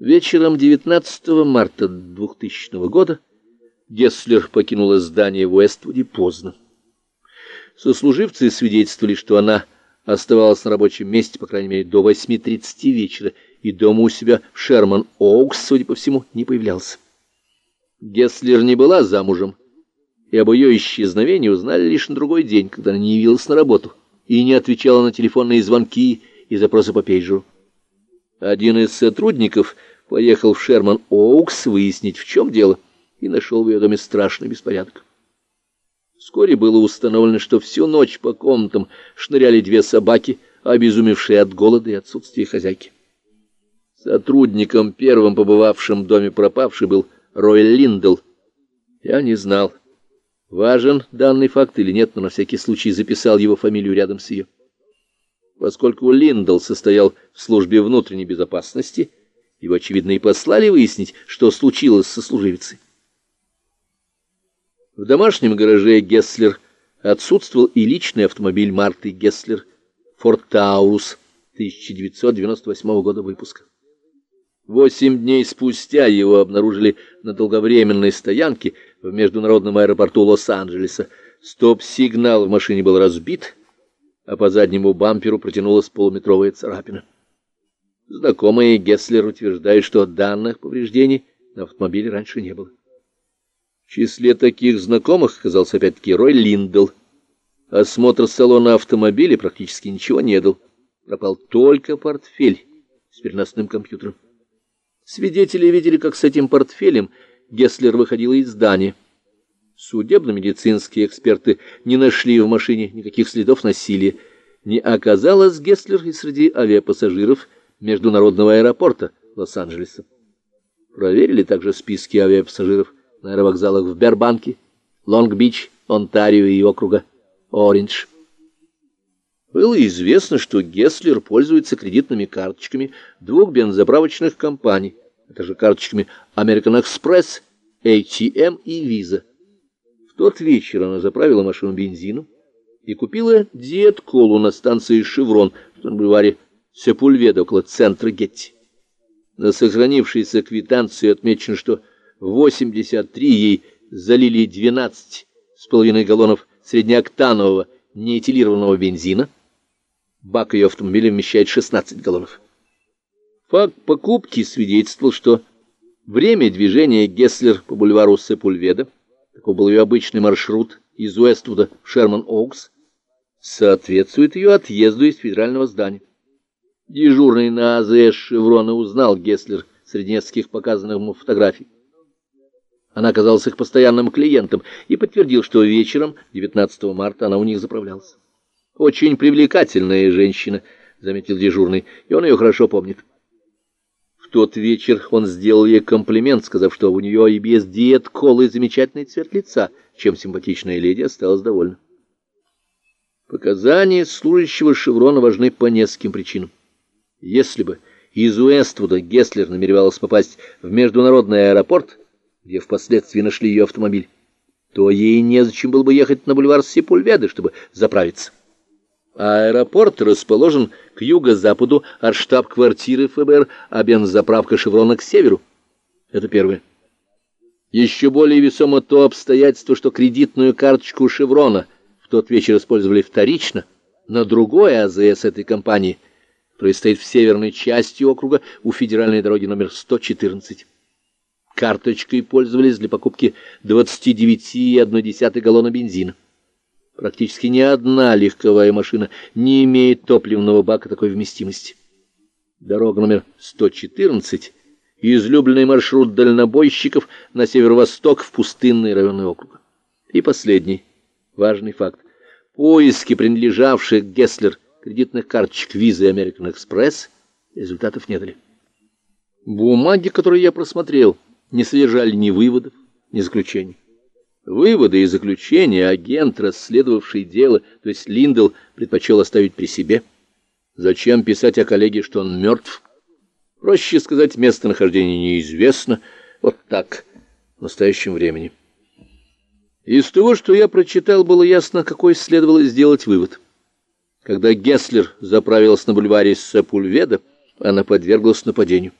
Вечером 19 марта 2000 года Гесслер покинула здание в Уэствуде поздно. Сослуживцы свидетельствовали, что она оставалась на рабочем месте, по крайней мере, до 8.30 вечера, и дома у себя Шерман Оукс, судя по всему, не появлялся. Гесслер не была замужем, и об ее исчезновении узнали лишь на другой день, когда она не явилась на работу и не отвечала на телефонные звонки и запросы по пейджеру. Один из сотрудников поехал в Шерман-Оукс выяснить, в чем дело, и нашел в ее доме страшный беспорядок. Вскоре было установлено, что всю ночь по комнатам шныряли две собаки, обезумевшие от голода и отсутствия хозяйки. Сотрудником, первым побывавшим в доме пропавшей, был Рой Линдл. Я не знал, важен данный факт или нет, но на всякий случай записал его фамилию рядом с ее. Поскольку Линдл состоял в службе внутренней безопасности, его, очевидно, и послали выяснить, что случилось со служивицей. В домашнем гараже Гесслер отсутствовал и личный автомобиль Марты Гесслер «Форд Таурус» 1998 года выпуска. Восемь дней спустя его обнаружили на долговременной стоянке в международном аэропорту Лос-Анджелеса. Стоп-сигнал в машине был разбит, а по заднему бамперу протянулась полуметровая царапина. Знакомые Гесслер утверждают, что данных повреждений на автомобиле раньше не было. В числе таких знакомых оказался опять-таки Рой Линдл. Осмотр салона автомобиля практически ничего не дал. Пропал только портфель с переносным компьютером. Свидетели видели, как с этим портфелем Гесслер выходила из здания. Судебно-медицинские эксперты не нашли в машине никаких следов насилия. Не оказалось Гесслер и среди авиапассажиров международного аэропорта Лос-Анджелеса. Проверили также списки авиапассажиров на аэровокзалах в Бербанке, Лонг-Бич, Онтарио и округа Ориндж. Было известно, что Гесслер пользуется кредитными карточками двух бензоправочных компаний, а также карточками American Express, ATM и Visa тот вечер она заправила машину бензином и купила диет-колу на станции «Шеврон» в бульваре Сепульведа около центра Гетти. На сохранившейся квитанции отмечено, что в 83 ей залили 12 с половиной галлонов среднеоктанового неэтилированного бензина. Бак ее автомобиля вмещает 16 галлонов. Факт покупки свидетельствовал, что время движения Гесслер по бульвару Сепульведа такой был ее обычный маршрут из Уэствуда в Шерман-Оукс, соответствует ее отъезду из федерального здания. Дежурный на АЗС «Шеврона» узнал Гесслер среди нескольких показанных ему фотографий. Она оказалась их постоянным клиентом и подтвердил, что вечером 19 марта она у них заправлялась. «Очень привлекательная женщина», — заметил дежурный, — «и он ее хорошо помнит». Тот вечер он сделал ей комплимент, сказав, что у нее и без диет колы замечательный цвет лица, чем симпатичная леди осталась довольна. Показания служащего Шеврона важны по нескольким причинам. Если бы из Уэствуда Гесслер намеревалась попасть в международный аэропорт, где впоследствии нашли ее автомобиль, то ей незачем было бы ехать на бульвар Сепульведы, чтобы заправиться. Аэропорт расположен к юго-западу от штаб-квартиры ФБР, а бензоправка «Шеврона» к северу. Это первое. Еще более весомо то обстоятельство, что кредитную карточку «Шеврона» в тот вечер использовали вторично на другой АЗС этой компании, стоит в северной части округа у федеральной дороги номер 114. Карточкой пользовались для покупки 29,1 галлона бензина. Практически ни одна легковая машина не имеет топливного бака такой вместимости. Дорога номер 114 — излюбленный маршрут дальнобойщиков на северо-восток в пустынный районы округа. И последний важный факт. Поиски принадлежавших Гесслер кредитных карточек и American Express результатов не дали. Бумаги, которые я просмотрел, не содержали ни выводов, ни заключений. Выводы и заключения агент, расследовавший дело, то есть Линдл, предпочел оставить при себе. Зачем писать о коллеге, что он мертв? Проще сказать, местонахождение неизвестно. Вот так, в настоящем времени. Из того, что я прочитал, было ясно, какой следовало сделать вывод. Когда Гесслер заправилась на бульваре Сапульведа, она подверглась нападению.